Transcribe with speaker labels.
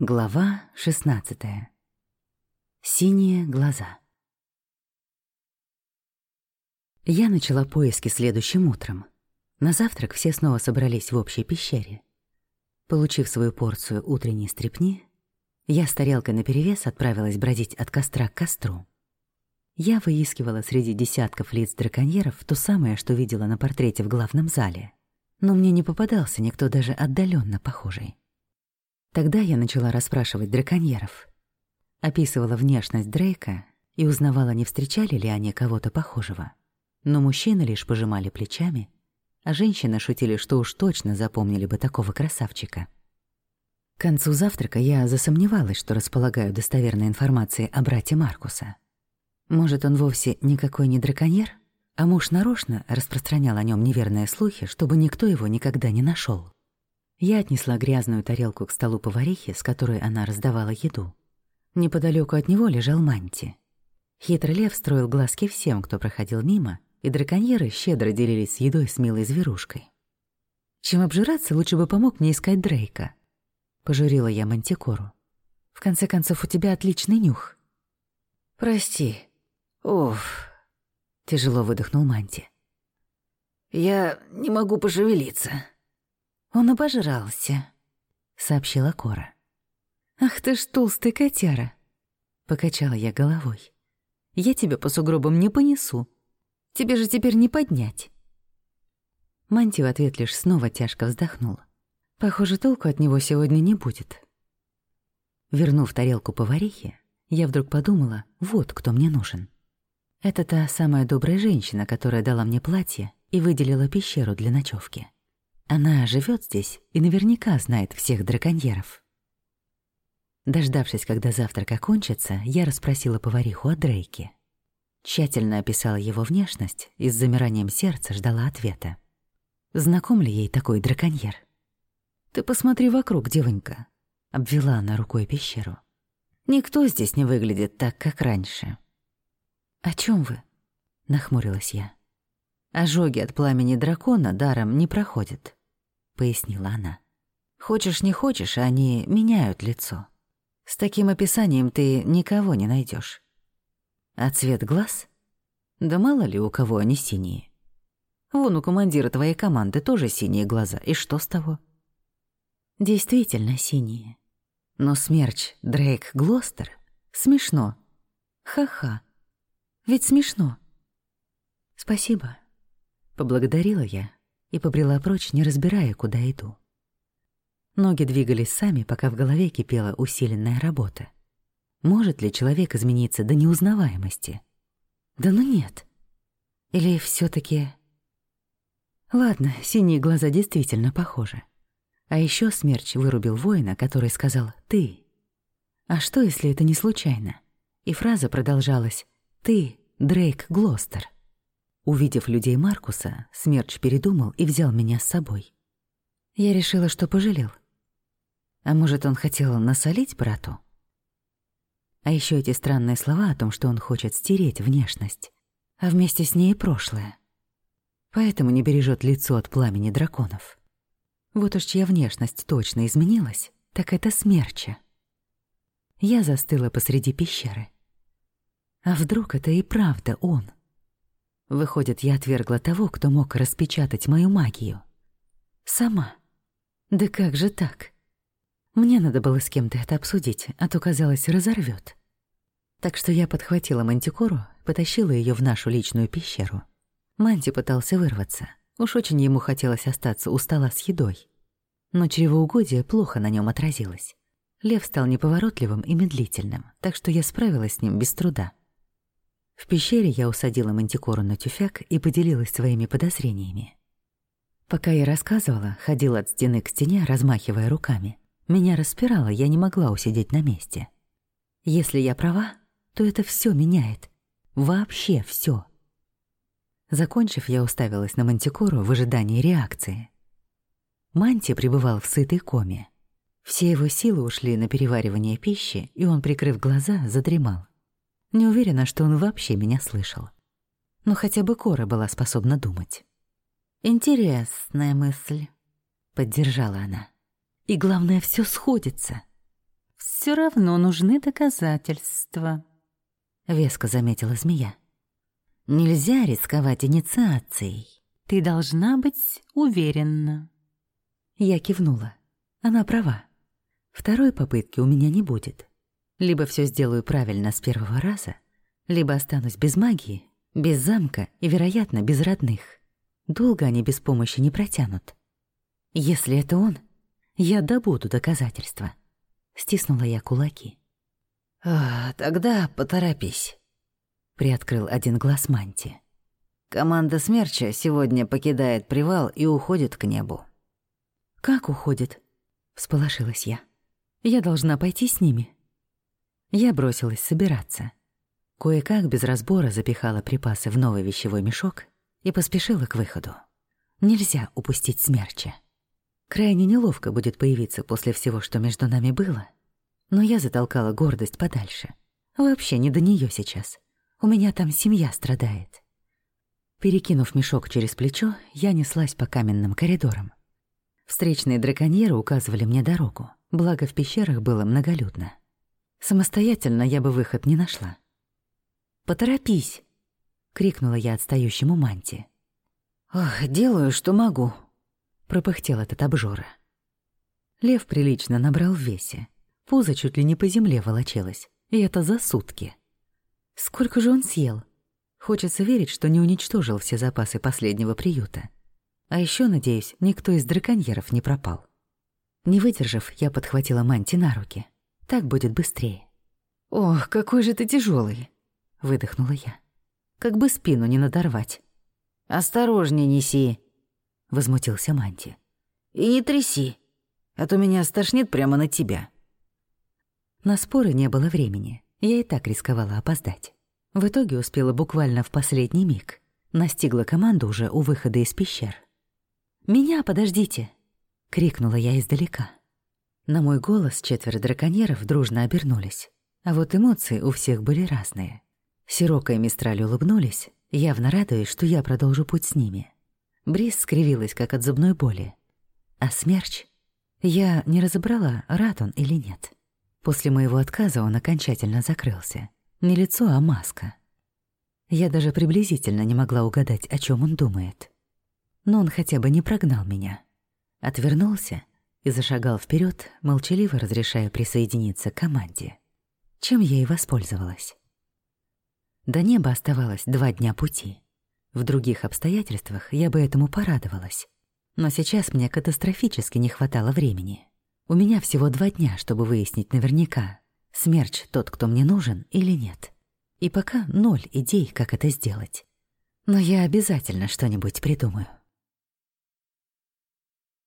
Speaker 1: Глава 16. Синие глаза. Я начала поиски следующим утром. На завтрак все снова собрались в общей пещере. Получив свою порцию утренней стрепни, я с тарелкой наперевес отправилась бродить от костра к костру. Я выискивала среди десятков лиц драконьеров то самое, что видела на портрете в главном зале. Но мне не попадался никто даже отдаленно похожий. Тогда я начала расспрашивать драконьеров. Описывала внешность Дрейка и узнавала, не встречали ли они кого-то похожего. Но мужчины лишь пожимали плечами, а женщины шутили, что уж точно запомнили бы такого красавчика. К концу завтрака я засомневалась, что располагаю достоверной информацией о брате Маркуса — может, он вовсе никакой не драконьер, а муж нарочно распространял о нем неверные слухи, чтобы никто его никогда не нашел. Я отнесла грязную тарелку к столу поварихи, с которой она раздавала еду. Неподалеку от него лежал манти. Хитрый лев строил глазки всем, кто проходил мимо, и драконьеры щедро делились едой с милой зверушкой. Чем обжираться, лучше бы помог мне искать Дрейка. Пожурила я Мантикору. В конце концов, у тебя отличный нюх.
Speaker 2: Прости, Уф,
Speaker 1: тяжело выдохнул Манти.
Speaker 2: Я не могу пошевелиться.
Speaker 1: Он обожрался, сообщила Кора. Ах ты ж толстый котяра, покачала я головой. Я тебя по сугробам не понесу. Тебе же теперь не поднять. Манти в ответ лишь снова тяжко вздохнула. Похоже, толку от него сегодня не будет. Вернув тарелку поварихе, я вдруг подумала, вот кто мне нужен. Это та самая добрая женщина, которая дала мне платье и выделила пещеру для ночевки. Она живет здесь и наверняка знает всех драконьеров. Дождавшись, когда завтрак окончится, я расспросила повариху о Дрейке. Тщательно описала его внешность и с замиранием сердца ждала ответа. Знаком ли ей такой драконьер? «Ты посмотри вокруг, девонька», — обвела она рукой пещеру. «Никто здесь не выглядит так, как раньше». «О чем вы?» — нахмурилась я. «Ожоги от пламени дракона даром не проходят», — пояснила она. «Хочешь, не хочешь, они меняют лицо. С таким описанием ты никого не найдешь. А цвет глаз? Да мало ли у кого они синие. Вон у командира твоей команды тоже синие глаза, и что с того?» «Действительно синие. Но смерч Дрейк Глостер смешно. Ха-ха». Ведь смешно. Спасибо. Поблагодарила я и побрела прочь, не разбирая, куда иду. Ноги двигались сами, пока в голове кипела усиленная работа. Может ли человек измениться до неузнаваемости? Да ну нет. Или все таки Ладно, синие глаза действительно похожи. А еще смерч вырубил воина, который сказал «ты». А что, если это не случайно? И фраза продолжалась «ты, Дрейк Глостер». Увидев людей Маркуса, Смерч передумал и взял меня с собой. Я решила, что пожалел. А может, он хотел насолить брату? А еще эти странные слова о том, что он хочет стереть внешность, а вместе с ней и прошлое. Поэтому не бережет лицо от пламени драконов. Вот уж чья внешность точно изменилась, так это смерча. Я застыла посреди пещеры. А вдруг это и правда он? Выходит, я отвергла того, кто мог распечатать мою магию. Сама. Да как же так? Мне надо было с кем-то это обсудить, а то, казалось, разорвет. Так что я подхватила мантикору, потащила ее в нашу личную пещеру. Манти пытался вырваться. Уж очень ему хотелось остаться у стола с едой. Но чревоугодие плохо на нем отразилось. Лев стал неповоротливым и медлительным, так что я справилась с ним без труда. В пещере я усадила мантикору на тюфяк и поделилась своими подозрениями. Пока я рассказывала, ходила от стены к стене, размахивая руками. Меня распирало, я не могла усидеть на месте. Если я права, то это все меняет. Вообще все. Закончив, я уставилась на мантикору в ожидании реакции. Манти пребывал в сытой коме. Все его силы ушли на переваривание пищи, и он, прикрыв глаза, задремал. Не уверена, что он вообще меня слышал. Но хотя бы Кора была способна думать. «Интересная мысль», — поддержала она. «И главное, все сходится. все равно нужны доказательства», — веско заметила змея. «Нельзя рисковать инициацией. Ты должна быть уверена». Я кивнула. Она права. Второй попытки у меня не будет. Либо все сделаю правильно с первого раза, либо останусь без магии, без замка и, вероятно, без родных. Долго они без помощи не протянут. Если это он, я добуду доказательства. Стиснула я кулаки.
Speaker 2: «А, тогда поторопись», — приоткрыл один глаз Манти. «Команда Смерча сегодня покидает привал и уходит к небу».
Speaker 1: «Как уходит?» — всполошилась я. «Я должна пойти с ними». Я бросилась собираться. Кое-как без разбора запихала припасы в новый вещевой мешок и поспешила к выходу. Нельзя упустить смерча. Крайне неловко будет появиться после всего, что между нами было. Но я затолкала гордость подальше. Вообще не до нее сейчас. У меня там семья страдает. Перекинув мешок через плечо, я неслась по каменным коридорам. Встречные драконьеры указывали мне дорогу, благо в пещерах было многолюдно. Самостоятельно я бы выход не нашла. «Поторопись!» — крикнула я отстающему манте.
Speaker 2: «Ох, делаю, что могу»,
Speaker 1: пропыхтел этот обжора. Лев прилично набрал в весе. Пузо чуть ли не по земле волочилось, и это за сутки. Сколько же он съел? Хочется верить, что не уничтожил все запасы последнего приюта. А еще, надеюсь, никто из драконьеров не пропал. Не выдержав, я подхватила Манти на руки. Так будет быстрее. «Ох, какой же ты тяжелый, выдохнула я. «Как бы спину не надорвать».
Speaker 2: «Осторожней неси», — возмутился Манти. «И не тряси, а то меня стошнит прямо на тебя».
Speaker 1: На споры не было времени, я и так рисковала опоздать. В итоге успела буквально в последний миг. Настигла команду уже у выхода из пещер. «Меня подождите!» — крикнула я издалека. На мой голос четверо драконьеров дружно обернулись, а вот эмоции у всех были разные. Сирока и Мистраль улыбнулись, явно радуясь, что я продолжу путь с ними. Брис скривилась, как от зубной боли. А смерч? Я не разобрала, рад он или нет. После моего отказа он окончательно закрылся. Не лицо, а маска. Я даже приблизительно не могла угадать, о чем он думает. Но он хотя бы не прогнал меня. Отвернулся и зашагал вперед, молчаливо разрешая присоединиться к команде. Чем я и воспользовалась. До неба оставалось два дня пути. В других обстоятельствах я бы этому порадовалась. Но сейчас мне катастрофически не хватало времени. У меня всего два дня, чтобы выяснить наверняка, смерч тот, кто мне нужен или нет. И пока ноль идей, как это сделать. Но я обязательно что-нибудь придумаю.